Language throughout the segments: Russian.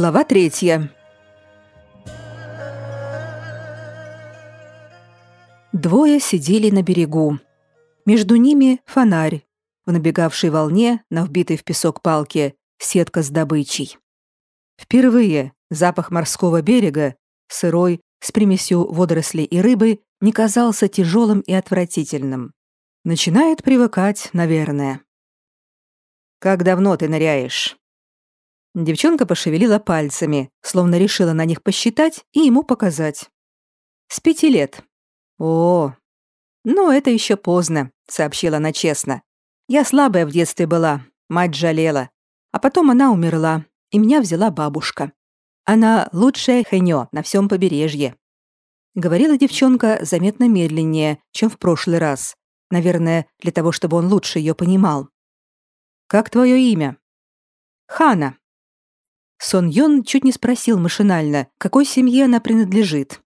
Глава третья. Двое сидели на берегу. Между ними фонарь. В набегавшей волне, на вбитой в песок палке, сетка с добычей. Впервые запах морского берега, сырой, с примесью водорослей и рыбы, не казался тяжелым и отвратительным. Начинает привыкать, наверное. «Как давно ты ныряешь?» Девчонка пошевелила пальцами, словно решила на них посчитать и ему показать. «С пяти лет». «О, ну это еще поздно», — сообщила она честно. «Я слабая в детстве была, мать жалела. А потом она умерла, и меня взяла бабушка. Она лучшая хэньо на всем побережье». Говорила девчонка заметно медленнее, чем в прошлый раз. Наверное, для того, чтобы он лучше ее понимал. «Как твое имя?» «Хана», Сон Йон чуть не спросил машинально, какой семье она принадлежит.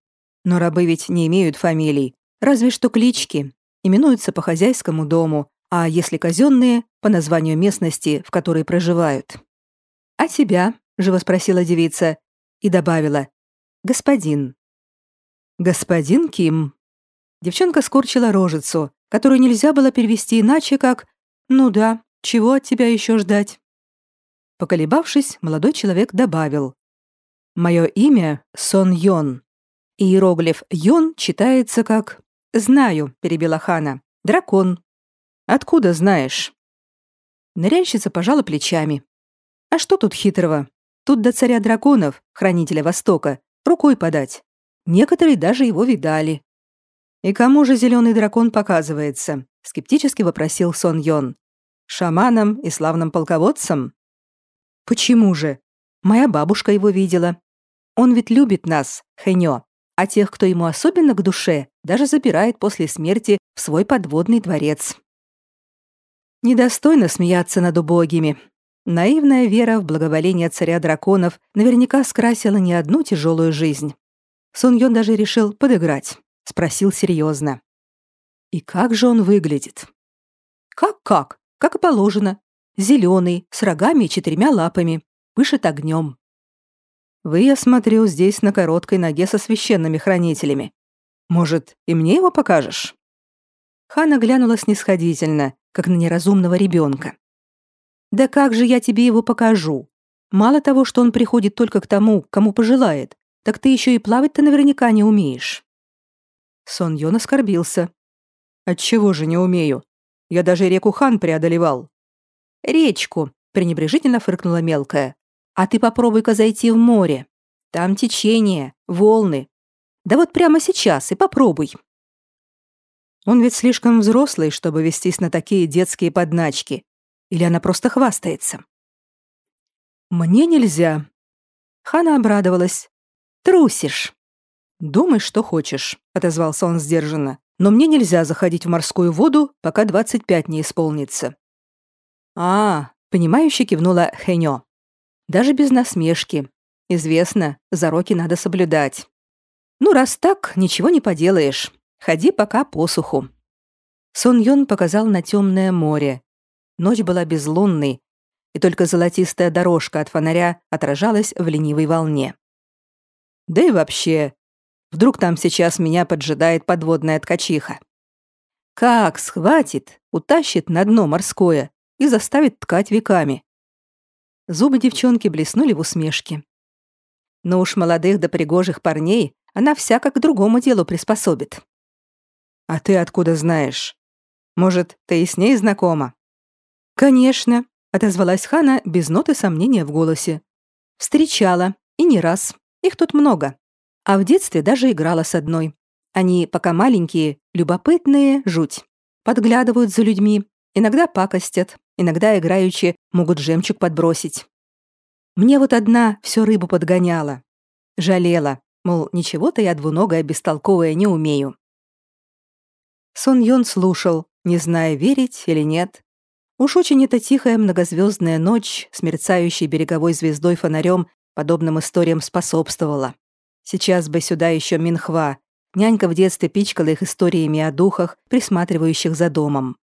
Но рабы ведь не имеют фамилий, разве что клички, именуются по хозяйскому дому, а если казенные, по названию местности, в которой проживают. «А тебя?» — живо спросила девица и добавила. «Господин». «Господин Ким». Девчонка скорчила рожицу, которую нельзя было перевести иначе, как «Ну да, чего от тебя еще ждать?» Поколебавшись, молодой человек добавил. «Мое имя Сон Йон. Иероглиф Йон читается как «Знаю», — перебила Хана. «Дракон». «Откуда знаешь?» Ныряльщица пожала плечами. «А что тут хитрого? Тут до царя драконов, хранителя Востока, рукой подать. Некоторые даже его видали». «И кому же зеленый дракон показывается?» — скептически вопросил Сон Йон. «Шаманом и славным полководцем?» Почему же? Моя бабушка его видела. Он ведь любит нас, Хэньо, а тех, кто ему особенно к душе, даже забирает после смерти в свой подводный дворец. Недостойно смеяться над убогими. Наивная вера в благоволение царя драконов наверняка скрасила не одну тяжелую жизнь. Сон Йон даже решил подыграть. Спросил серьезно. И как же он выглядит? Как-как? Как и положено зеленый, с рогами и четырьмя лапами, пышет огнем. Вы, я смотрю, здесь на короткой ноге со священными хранителями. Может, и мне его покажешь?» Хана глянула снисходительно, как на неразумного ребенка. «Да как же я тебе его покажу? Мало того, что он приходит только к тому, кому пожелает, так ты еще и плавать-то наверняка не умеешь». Сон Йон оскорбился. «Отчего же не умею? Я даже реку Хан преодолевал. «Речку», — пренебрежительно фыркнула мелкая. «А ты попробуй-ка зайти в море. Там течение, волны. Да вот прямо сейчас и попробуй». Он ведь слишком взрослый, чтобы вестись на такие детские подначки. Или она просто хвастается? «Мне нельзя». Хана обрадовалась. «Трусишь». «Думай, что хочешь», — отозвался он сдержанно. «Но мне нельзя заходить в морскую воду, пока 25 не исполнится. «А, понимающе кивнула Хэньо. Даже без насмешки. Известно, зароки надо соблюдать. Ну, раз так, ничего не поделаешь. Ходи пока по суху». Сон Йон показал на темное море. Ночь была безлунной, и только золотистая дорожка от фонаря отражалась в ленивой волне. Да и вообще, вдруг там сейчас меня поджидает подводная ткачиха. Как схватит, утащит на дно морское, и заставит ткать веками. Зубы девчонки блеснули в усмешке. Но уж молодых да пригожих парней она всяко к другому делу приспособит. А ты откуда знаешь? Может, ты и с ней знакома? Конечно, отозвалась Хана без ноты сомнения в голосе. Встречала, и не раз. Их тут много. А в детстве даже играла с одной. Они, пока маленькие, любопытные, жуть. Подглядывают за людьми, иногда пакостят, иногда играючи могут жемчуг подбросить. Мне вот одна всю рыбу подгоняла. Жалела, мол, ничего-то я двуногая бестолковая не умею. Сон Йон слушал, не зная, верить или нет. Уж очень эта тихая многозвездная ночь с мерцающей береговой звездой фонарем подобным историям способствовала. Сейчас бы сюда еще Минхва. Нянька в детстве пичкала их историями о духах, присматривающих за домом.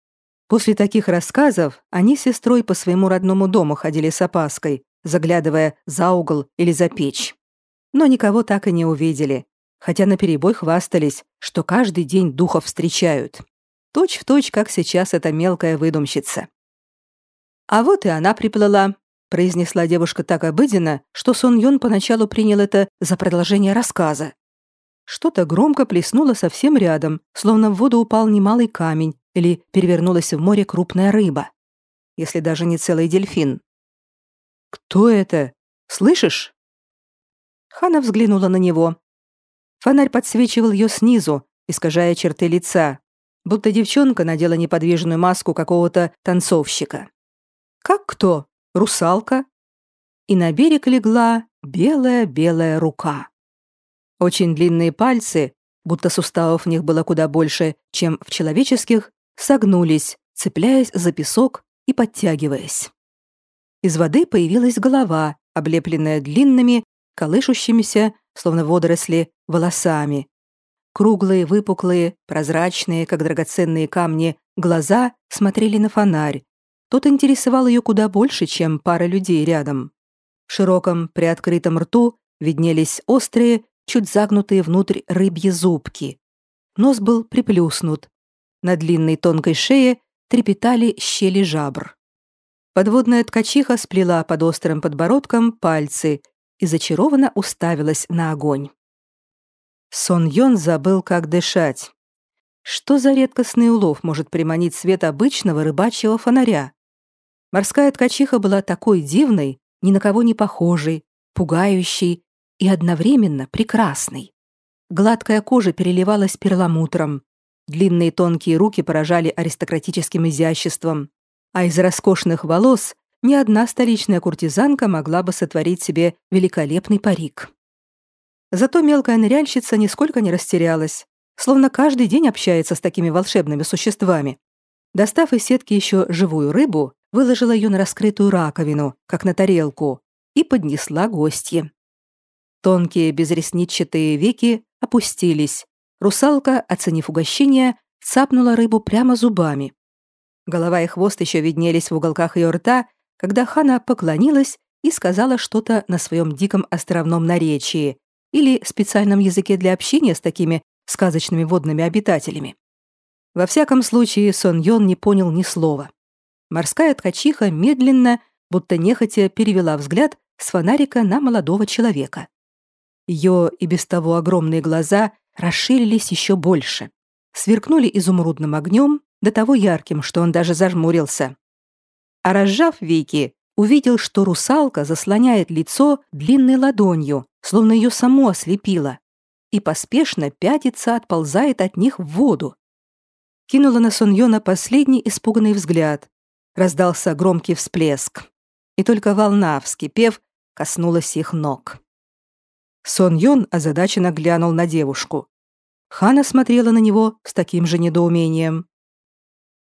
После таких рассказов они с сестрой по своему родному дому ходили с опаской, заглядывая за угол или за печь. Но никого так и не увидели, хотя наперебой хвастались, что каждый день духов встречают. Точь в точь, как сейчас эта мелкая выдумщица. «А вот и она приплыла», — произнесла девушка так обыденно, что Сон Йон поначалу принял это за продолжение рассказа. Что-то громко плеснуло совсем рядом, словно в воду упал немалый камень или перевернулась в море крупная рыба. Если даже не целый дельфин. «Кто это? Слышишь?» Хана взглянула на него. Фонарь подсвечивал ее снизу, искажая черты лица, будто девчонка надела неподвижную маску какого-то танцовщика. «Как кто? Русалка?» И на берег легла белая-белая рука. Очень длинные пальцы, будто суставов в них было куда больше, чем в человеческих, согнулись, цепляясь за песок и подтягиваясь. Из воды появилась голова, облепленная длинными, колышущимися, словно водоросли, волосами. Круглые, выпуклые, прозрачные, как драгоценные камни, глаза смотрели на фонарь. Тот интересовал ее куда больше, чем пара людей рядом. В широком, приоткрытом рту виднелись острые, чуть загнутые внутрь рыбьи зубки. Нос был приплюснут. На длинной тонкой шее трепетали щели жабр. Подводная ткачиха сплела под острым подбородком пальцы и зачарованно уставилась на огонь. Сон Йон забыл, как дышать. Что за редкостный улов может приманить свет обычного рыбачьего фонаря? Морская ткачиха была такой дивной, ни на кого не похожей, пугающей и одновременно прекрасной. Гладкая кожа переливалась перламутром, длинные тонкие руки поражали аристократическим изяществом, а из роскошных волос ни одна столичная куртизанка могла бы сотворить себе великолепный парик. Зато мелкая ныряльщица нисколько не растерялась, словно каждый день общается с такими волшебными существами. Достав из сетки еще живую рыбу, выложила ее на раскрытую раковину, как на тарелку, и поднесла гостье. Тонкие безресничатые веки опустились. Русалка, оценив угощение, цапнула рыбу прямо зубами. Голова и хвост еще виднелись в уголках ее рта, когда Хана поклонилась и сказала что-то на своем диком островном наречии или специальном языке для общения с такими сказочными водными обитателями. Во всяком случае, Сон Йон не понял ни слова. Морская ткачиха медленно, будто нехотя, перевела взгляд с фонарика на молодого человека. Ее и без того огромные глаза расширились еще больше, сверкнули изумрудным огнем, до того ярким, что он даже зажмурился. А разжав веки, увидел, что русалка заслоняет лицо длинной ладонью, словно ее само ослепило, и поспешно пятится, отползает от них в воду. Кинула на Соньона последний испуганный взгляд. Раздался громкий всплеск. И только волна, вскипев, коснулась их ног. Сон Йон озадаченно глянул на девушку. Хана смотрела на него с таким же недоумением.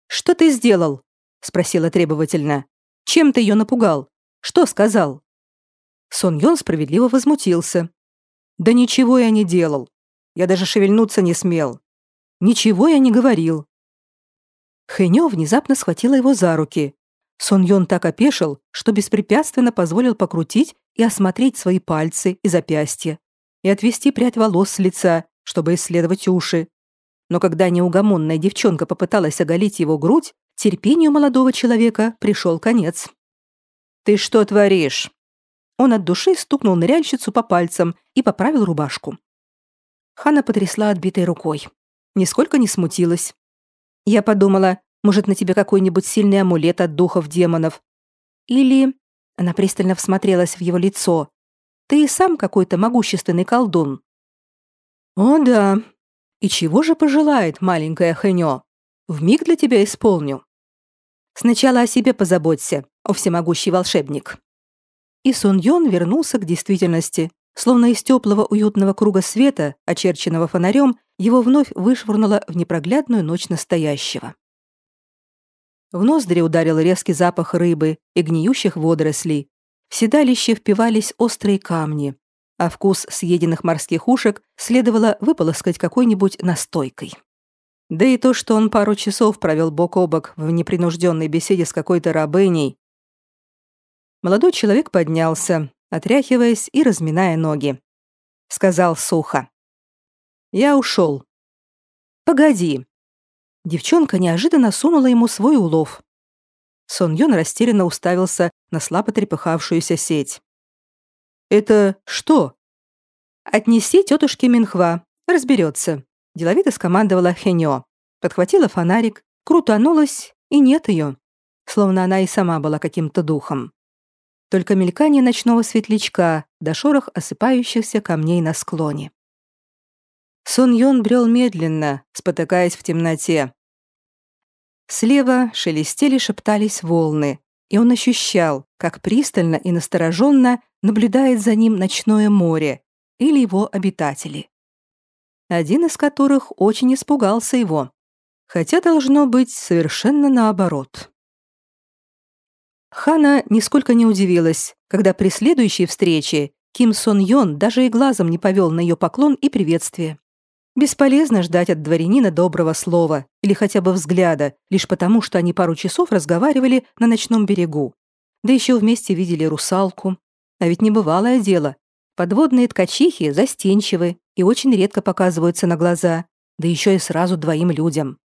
«Что ты сделал?» — спросила требовательно. «Чем ты ее напугал? Что сказал?» Сон Йон справедливо возмутился. «Да ничего я не делал. Я даже шевельнуться не смел. Ничего я не говорил». Хэньо внезапно схватила его за руки. Сон Йон так опешил, что беспрепятственно позволил покрутить и осмотреть свои пальцы и запястья, и отвести прядь волос с лица, чтобы исследовать уши. Но когда неугомонная девчонка попыталась оголить его грудь, терпению молодого человека пришел конец. «Ты что творишь?» Он от души стукнул ныряльщицу по пальцам и поправил рубашку. Хана потрясла отбитой рукой. Нисколько не смутилась. Я подумала, может, на тебе какой-нибудь сильный амулет от духов демонов. Или она пристально всмотрелась в его лицо. «Ты и сам какой-то могущественный колдун». «О да. И чего же пожелает маленькая Хэньо? Вмиг для тебя исполню». «Сначала о себе позаботься, о всемогущий волшебник». И Сун Йон вернулся к действительности. Словно из теплого уютного круга света, очерченного фонарем, его вновь вышвырнуло в непроглядную ночь настоящего. В ноздри ударил резкий запах рыбы и гниющих водорослей. В седалище впивались острые камни, а вкус съеденных морских ушек следовало выполоскать какой-нибудь настойкой. Да и то, что он пару часов провел бок о бок в непринужденной беседе с какой-то рабыней. Молодой человек поднялся, отряхиваясь и разминая ноги. Сказал сухо. «Я ушел». «Погоди». Девчонка неожиданно сунула ему свой улов. Сон Йон растерянно уставился на слабо трепыхавшуюся сеть. «Это что?» «Отнеси тетушке Минхва, разберется», – деловито скомандовала Хеньо. Подхватила фонарик, крутанулась, и нет ее, словно она и сама была каким-то духом. Только мелькание ночного светлячка до шорох осыпающихся камней на склоне. Сон Йон брел медленно, спотыкаясь в темноте. Слева шелестели, шептались волны, и он ощущал, как пристально и настороженно наблюдает за ним ночное море или его обитатели. Один из которых очень испугался его, хотя должно быть совершенно наоборот. Хана нисколько не удивилась, когда при следующей встрече Ким Сон Йон даже и глазом не повел на ее поклон и приветствие. Бесполезно ждать от дворянина доброго слова или хотя бы взгляда, лишь потому, что они пару часов разговаривали на ночном берегу. Да еще вместе видели русалку. А ведь небывалое дело. Подводные ткачихи застенчивы и очень редко показываются на глаза, да еще и сразу двоим людям.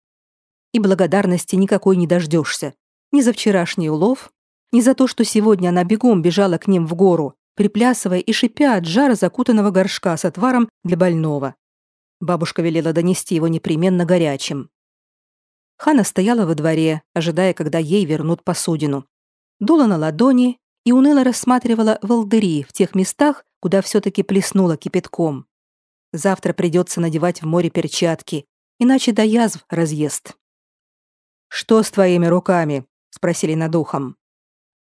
И благодарности никакой не дождешься. Ни за вчерашний улов, ни за то, что сегодня она бегом бежала к ним в гору, приплясывая и шипя от жара закутанного горшка с отваром для больного. Бабушка велела донести его непременно горячим. Хана стояла во дворе, ожидая, когда ей вернут посудину. Дула на ладони и уныло рассматривала волдыри в тех местах, куда все-таки плеснула кипятком. Завтра придется надевать в море перчатки, иначе до язв разъест. «Что с твоими руками?» — спросили над ухом.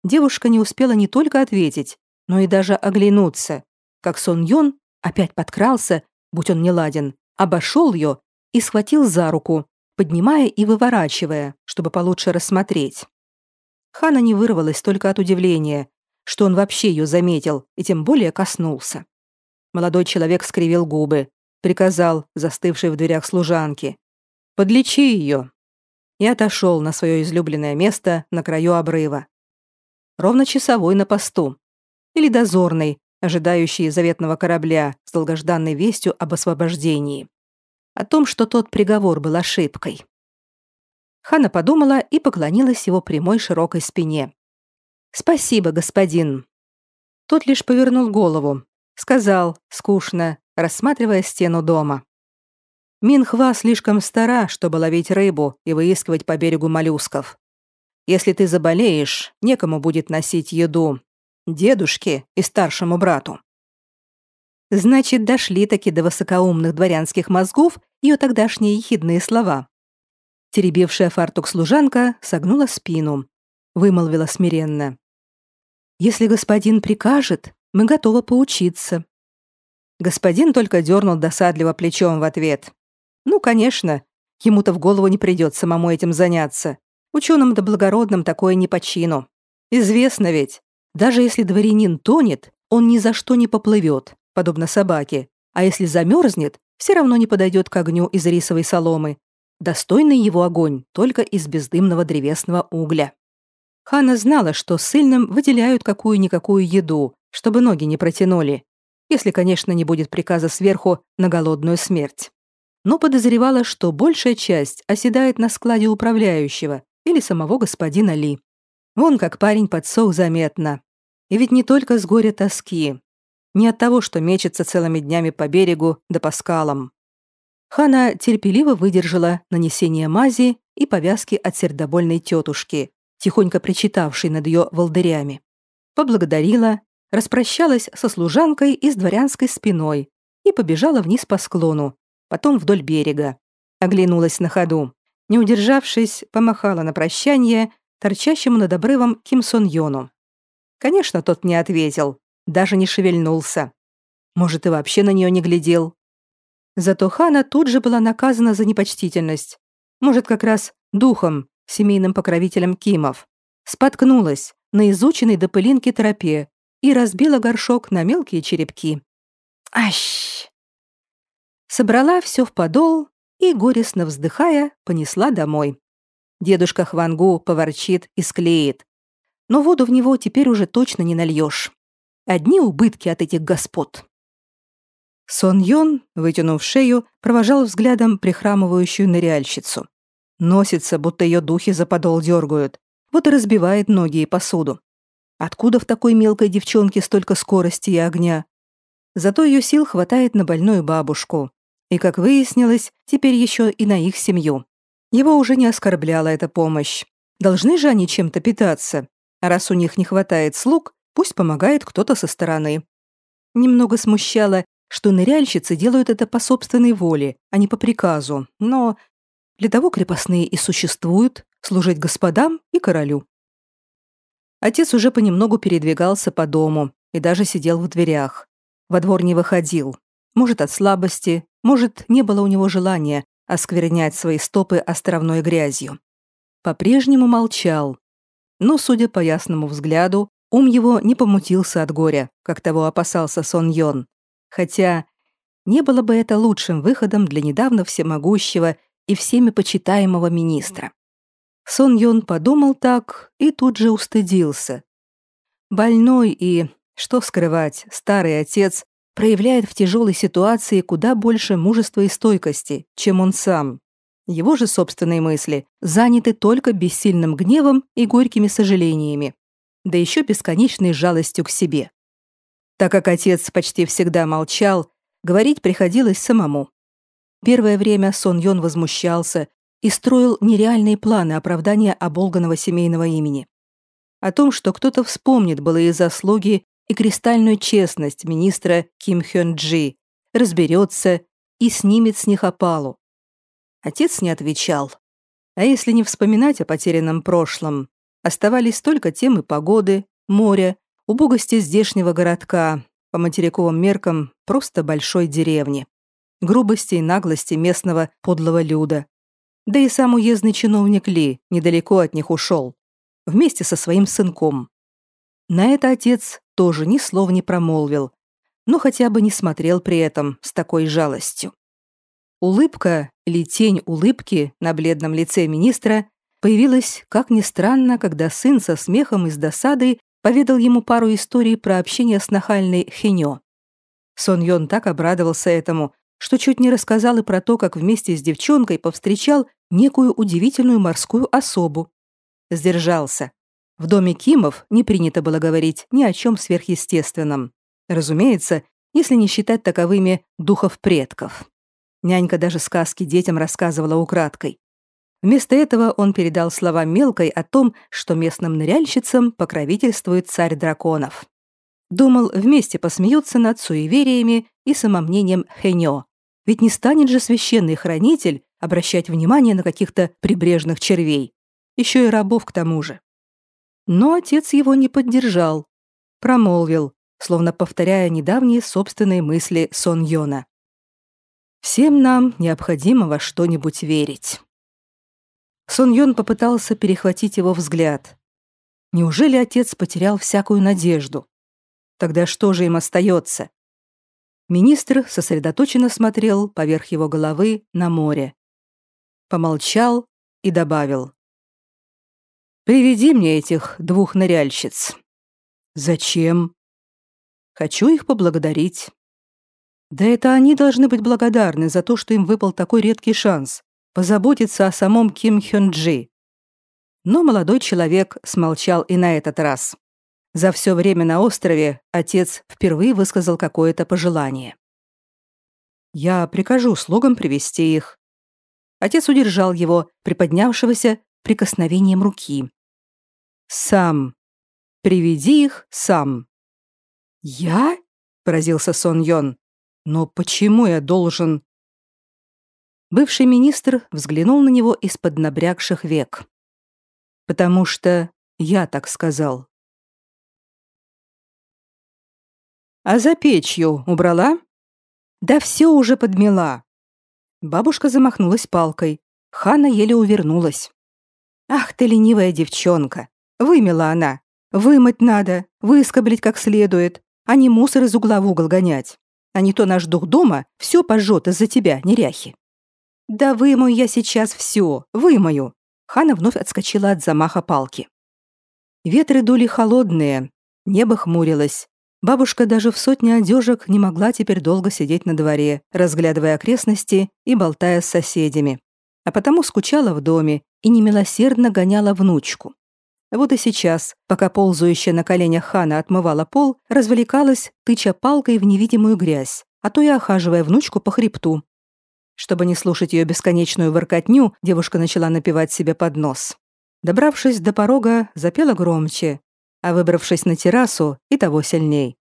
Девушка не успела не только ответить, но и даже оглянуться, как Сон Йон опять подкрался, будь он неладен, обошел ее и схватил за руку, поднимая и выворачивая, чтобы получше рассмотреть. Хана не вырвалась только от удивления, что он вообще ее заметил и тем более коснулся. Молодой человек скривил губы, приказал застывшей в дверях служанке. «Подлечи ее!» и отошел на свое излюбленное место на краю обрыва. Ровно часовой на посту. Или дозорный, ожидающий заветного корабля с долгожданной вестью об освобождении. О том, что тот приговор был ошибкой. Хана подумала и поклонилась его прямой широкой спине. «Спасибо, господин». Тот лишь повернул голову, сказал, скучно, рассматривая стену дома. «Минхва слишком стара, чтобы ловить рыбу и выискивать по берегу моллюсков. Если ты заболеешь, некому будет носить еду, дедушке и старшему брату. Значит, дошли таки до высокоумных дворянских мозгов ее тогдашние ехидные слова. Теребевшая фартук служанка согнула спину, вымолвила смиренно. «Если господин прикажет, мы готовы поучиться». Господин только дернул досадливо плечом в ответ. «Ну, конечно, ему-то в голову не придет самому этим заняться. Ученым да благородным такое не по чину. Известно ведь, даже если дворянин тонет, он ни за что не поплывет, подобно собаке, а если замерзнет, все равно не подойдет к огню из рисовой соломы. Достойный его огонь только из бездымного древесного угля. Хана знала, что сыльным выделяют какую-никакую еду, чтобы ноги не протянули, если, конечно, не будет приказа сверху на голодную смерть. Но подозревала, что большая часть оседает на складе управляющего или самого господина Ли. Вон как парень подсох заметно. И ведь не только с горя тоски. Не от того, что мечется целыми днями по берегу да по скалам. Хана терпеливо выдержала нанесение мази и повязки от сердобольной тетушки, тихонько причитавшей над ее волдырями. Поблагодарила, распрощалась со служанкой и с дворянской спиной и побежала вниз по склону, потом вдоль берега. Оглянулась на ходу. Не удержавшись, помахала на прощание торчащему над обрывом Ким Сон Йону. Конечно, тот не ответил, даже не шевельнулся. Может, и вообще на нее не глядел. Зато Хана тут же была наказана за непочтительность. Может, как раз духом, семейным покровителем Кимов. Споткнулась на изученной до пылинки тропе и разбила горшок на мелкие черепки. Ащ! Собрала все в подол и, горестно вздыхая, понесла домой. Дедушка Хвангу поворчит и склеит. но воду в него теперь уже точно не нальешь. Одни убытки от этих господ. Сон Йон, вытянув шею, провожал взглядом прихрамывающую ныряльщицу. Носится, будто ее духи за подол дергают. Вот и разбивает ноги и посуду. Откуда в такой мелкой девчонке столько скорости и огня? Зато ее сил хватает на больную бабушку. И, как выяснилось, теперь еще и на их семью. Его уже не оскорбляла эта помощь. Должны же они чем-то питаться. А раз у них не хватает слуг, пусть помогает кто-то со стороны. Немного смущало, что ныряльщицы делают это по собственной воле, а не по приказу, но для того крепостные и существуют, служить господам и королю. Отец уже понемногу передвигался по дому и даже сидел в дверях. Во двор не выходил. Может, от слабости, может, не было у него желания осквернять свои стопы островной грязью. По-прежнему молчал. Но, судя по ясному взгляду, ум его не помутился от горя, как того опасался Сон Йон. Хотя не было бы это лучшим выходом для недавно всемогущего и всеми почитаемого министра. Сон Йон подумал так и тут же устыдился. Больной и, что скрывать, старый отец проявляет в тяжелой ситуации куда больше мужества и стойкости, чем он сам. Его же собственные мысли заняты только бессильным гневом и горькими сожалениями, да еще бесконечной жалостью к себе. Так как отец почти всегда молчал, говорить приходилось самому. Первое время Сон Йон возмущался и строил нереальные планы оправдания оболганного семейного имени. О том, что кто-то вспомнит былые заслуги и кристальную честность министра Ким Хён Джи, разберется и снимет с них опалу. Отец не отвечал. А если не вспоминать о потерянном прошлом, оставались только темы погоды, моря, убогости здешнего городка, по материковым меркам просто большой деревни, грубости и наглости местного подлого люда. Да и сам уездный чиновник Ли недалеко от них ушел, вместе со своим сынком. На это отец тоже ни слова не промолвил, но хотя бы не смотрел при этом с такой жалостью. Улыбка или тень улыбки на бледном лице министра появилась, как ни странно, когда сын со смехом и с досадой поведал ему пару историй про общение с нахальной Хенё. Сон Йон так обрадовался этому, что чуть не рассказал и про то, как вместе с девчонкой повстречал некую удивительную морскую особу. Сдержался. В доме Кимов не принято было говорить ни о чем сверхъестественном. Разумеется, если не считать таковыми духов предков. Нянька даже сказки детям рассказывала украдкой. Вместо этого он передал слова мелкой о том, что местным ныряльщицам покровительствует царь драконов. Думал, вместе посмеются над суевериями и самомнением Хэньо, ведь не станет же священный хранитель обращать внимание на каких-то прибрежных червей. Еще и рабов к тому же. Но отец его не поддержал. Промолвил, словно повторяя недавние собственные мысли Сон Йона. «Всем нам необходимо во что-нибудь верить». Сон Йон попытался перехватить его взгляд. Неужели отец потерял всякую надежду? Тогда что же им остается? Министр сосредоточенно смотрел поверх его головы на море. Помолчал и добавил. «Приведи мне этих двух ныряльщиц». «Зачем?» «Хочу их поблагодарить». «Да это они должны быть благодарны за то, что им выпал такой редкий шанс позаботиться о самом Ким Хён Джи». Но молодой человек смолчал и на этот раз. За все время на острове отец впервые высказал какое-то пожелание. «Я прикажу слугам привести их». Отец удержал его, приподнявшегося прикосновением руки. «Сам. Приведи их сам». «Я?» — поразился Сон Йон. «Но почему я должен...» Бывший министр взглянул на него из-под набрякших век. «Потому что я так сказал». А за печью убрала? Да все уже подмела. Бабушка замахнулась палкой. Хана еле увернулась. Ах ты ленивая девчонка. Вымела она. Вымыть надо, выскоблить как следует, а не мусор из угла в угол гонять. А не то наш дух дома все пожжет из-за тебя, неряхи. Да вымою я сейчас все, вымою. Хана вновь отскочила от замаха палки. Ветры дули холодные, небо хмурилось. Бабушка даже в сотне одежек не могла теперь долго сидеть на дворе, разглядывая окрестности и болтая с соседями. А потому скучала в доме и немилосердно гоняла внучку. Вот и сейчас, пока ползающая на коленях Хана отмывала пол, развлекалась, тыча палкой в невидимую грязь, а то и охаживая внучку по хребту. Чтобы не слушать ее бесконечную воркотню, девушка начала напевать себе под нос. Добравшись до порога, запела громче, а выбравшись на террасу, и того сильней.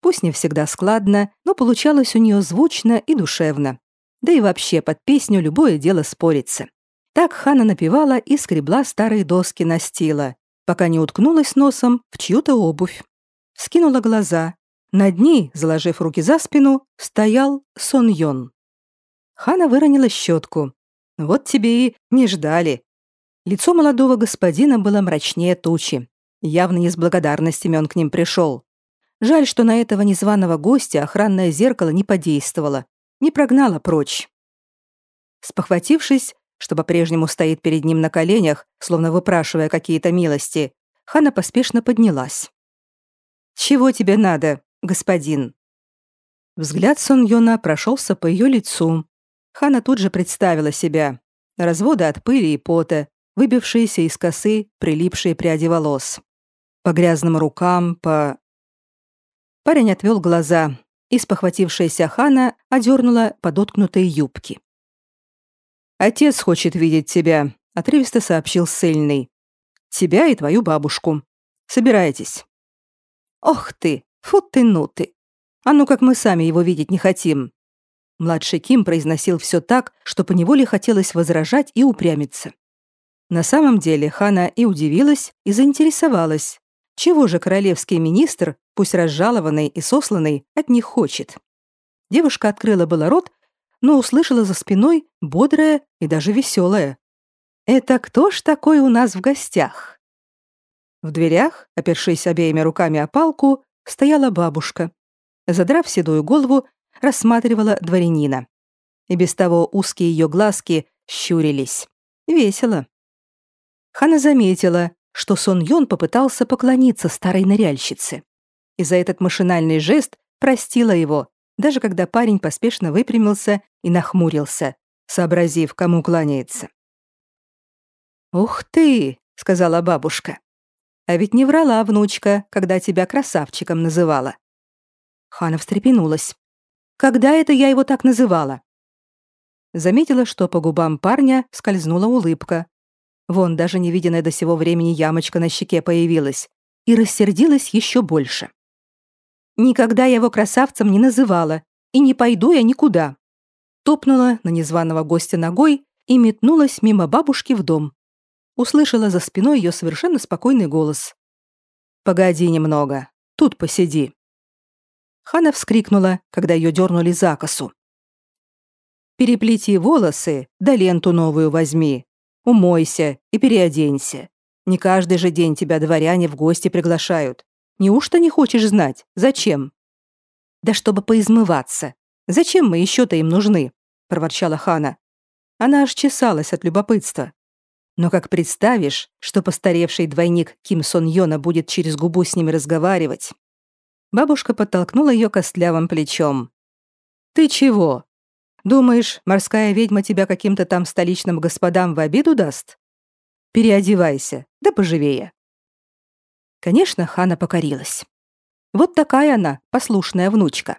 Пусть не всегда складно, но получалось у нее звучно и душевно. Да и вообще под песню любое дело спорится. Так Хана напевала и скребла старые доски настила, пока не уткнулась носом в чью-то обувь. Скинула глаза. Над ней, заложив руки за спину, стоял Сон Йон. Хана выронила щетку. Вот тебе и не ждали. Лицо молодого господина было мрачнее тучи. Явно не с благодарностями он к ним пришел. Жаль, что на этого незваного гостя охранное зеркало не подействовало, не прогнало прочь. Спохватившись, что по-прежнему стоит перед ним на коленях, словно выпрашивая какие-то милости, Хана поспешно поднялась. «Чего тебе надо, господин?» Взгляд Сон Йона прошелся по ее лицу. Хана тут же представила себя. Разводы от пыли и пота, выбившиеся из косы прилипшие пряди волос. По грязным рукам, по... Парень отвел глаза, и спохватившаяся Хана одернула подоткнутые юбки. «Отец хочет видеть тебя», — отрывисто сообщил ссыльный. «Тебя и твою бабушку. Собирайтесь». «Ох ты! Фу ты, ну ты! А ну как мы сами его видеть не хотим!» Младший Ким произносил все так, что поневоле хотелось возражать и упрямиться. На самом деле Хана и удивилась, и заинтересовалась. Чего же королевский министр, пусть разжалованный и сосланный, от них хочет? Девушка открыла было рот, но услышала за спиной бодрое и даже веселое. «Это кто ж такой у нас в гостях?» В дверях, опершись обеими руками о палку, стояла бабушка. Задрав седую голову, рассматривала дворянина. И без того узкие ее глазки щурились. Весело. Хана заметила, что Сон Йон попытался поклониться старой ныряльщице. И за этот машинальный жест простила его, даже когда парень поспешно выпрямился и нахмурился, сообразив, кому кланяется. «Ух ты!» — сказала бабушка. «А ведь не врала внучка, когда тебя красавчиком называла». Хана встрепенулась. «Когда это я его так называла?» Заметила, что по губам парня скользнула улыбка, Вон даже невиденная до сего времени ямочка на щеке появилась. И рассердилась еще больше. Никогда я его красавцем не называла. И не пойду я никуда. Топнула на незваного гостя ногой и метнулась мимо бабушки в дом. Услышала за спиной ее совершенно спокойный голос. «Погоди немного. Тут посиди». Хана вскрикнула, когда ее дернули за косу. «Переплети волосы, да ленту новую возьми, Умойся и переоденься. Не каждый же день тебя дворяне в гости приглашают. Неужто не хочешь знать, зачем? Да чтобы поизмываться. Зачем мы еще-то им нужны? проворчала Хана. Она аж чесалась от любопытства. Но как представишь, что постаревший двойник Ким Сон Йона будет через губу с ними разговаривать? Бабушка подтолкнула ее костлявым плечом. «Ты чего? Думаешь, морская ведьма тебя каким-то там столичным господам в обиду даст? Переодевайся, да поживее. Конечно, Хана покорилась. Вот такая она, послушная внучка.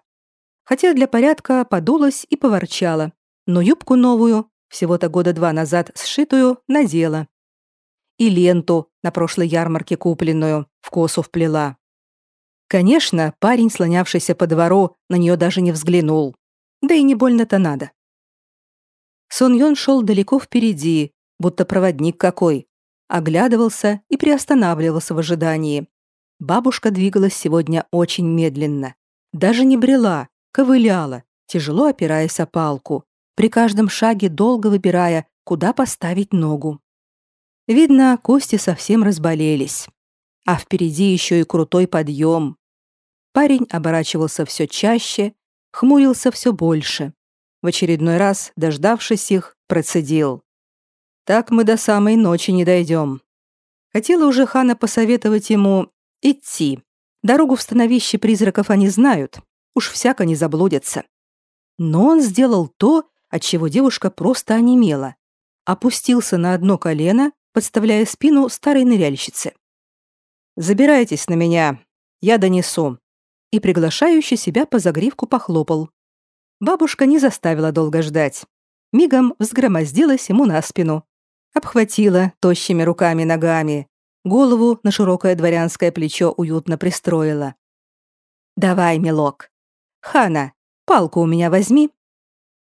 Хотя для порядка подулась и поворчала, но юбку новую, всего-то года два назад сшитую, надела. И ленту на прошлой ярмарке купленную в косу вплела. Конечно, парень, слонявшийся по двору, на нее даже не взглянул. Да и не больно-то надо. Сон Йон шел далеко впереди, будто проводник какой. Оглядывался и приостанавливался в ожидании. Бабушка двигалась сегодня очень медленно. Даже не брела, ковыляла, тяжело опираясь о палку, при каждом шаге долго выбирая, куда поставить ногу. Видно, кости совсем разболелись. А впереди еще и крутой подъем. Парень оборачивался все чаще, хмурился все больше. В очередной раз, дождавшись их, процедил. «Так мы до самой ночи не дойдем. Хотела уже Хана посоветовать ему идти. Дорогу в становище призраков они знают, уж всяко не заблудятся. Но он сделал то, от чего девушка просто онемела. Опустился на одно колено, подставляя спину старой ныряльщице. «Забирайтесь на меня, я донесу», и приглашающий себя по загривку похлопал. Бабушка не заставила долго ждать. Мигом взгромоздилась ему на спину, обхватила тощими руками-ногами, голову на широкое дворянское плечо уютно пристроила. «Давай, милок. Хана, палку у меня возьми».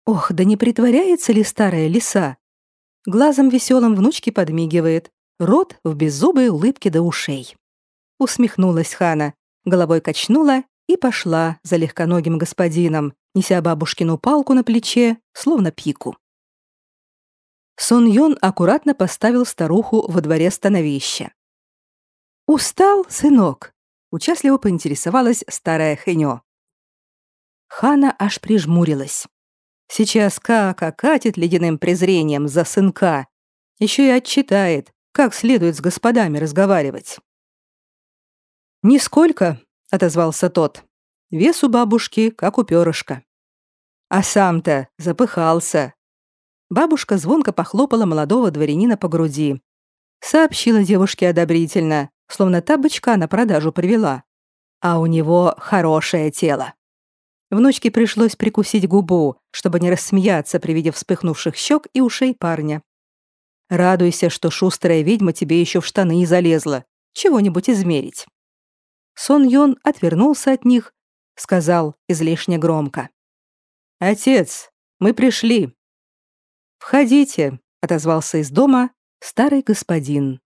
Ох, да не притворяется ли старая лиса? Глазом веселым внучки подмигивает, рот в беззубой улыбке до ушей. Усмехнулась Хана, головой качнула и пошла за легконогим господином, неся бабушкину палку на плече, словно пику. Сон Йон аккуратно поставил старуху во дворе становища. «Устал, сынок?» — участливо поинтересовалась старая Хэньо. Хана аж прижмурилась. Сейчас как окатит ледяным презрением за сынка. Еще и отчитает, как следует с господами разговаривать. «Нисколько», — отозвался тот. «Вес у бабушки, как у перышка». А сам-то запыхался. Бабушка звонко похлопала молодого дворянина по груди. Сообщила девушке одобрительно, словно та бычка на продажу привела. А у него хорошее тело. Внучке пришлось прикусить губу, чтобы не рассмеяться при виде вспыхнувших щек и ушей парня. Радуйся, что шустрая ведьма тебе еще в штаны и залезла. Чего-нибудь измерить. Сон Йон отвернулся от них, сказал излишне громко. «Отец, мы пришли». «Входите», — отозвался из дома старый господин.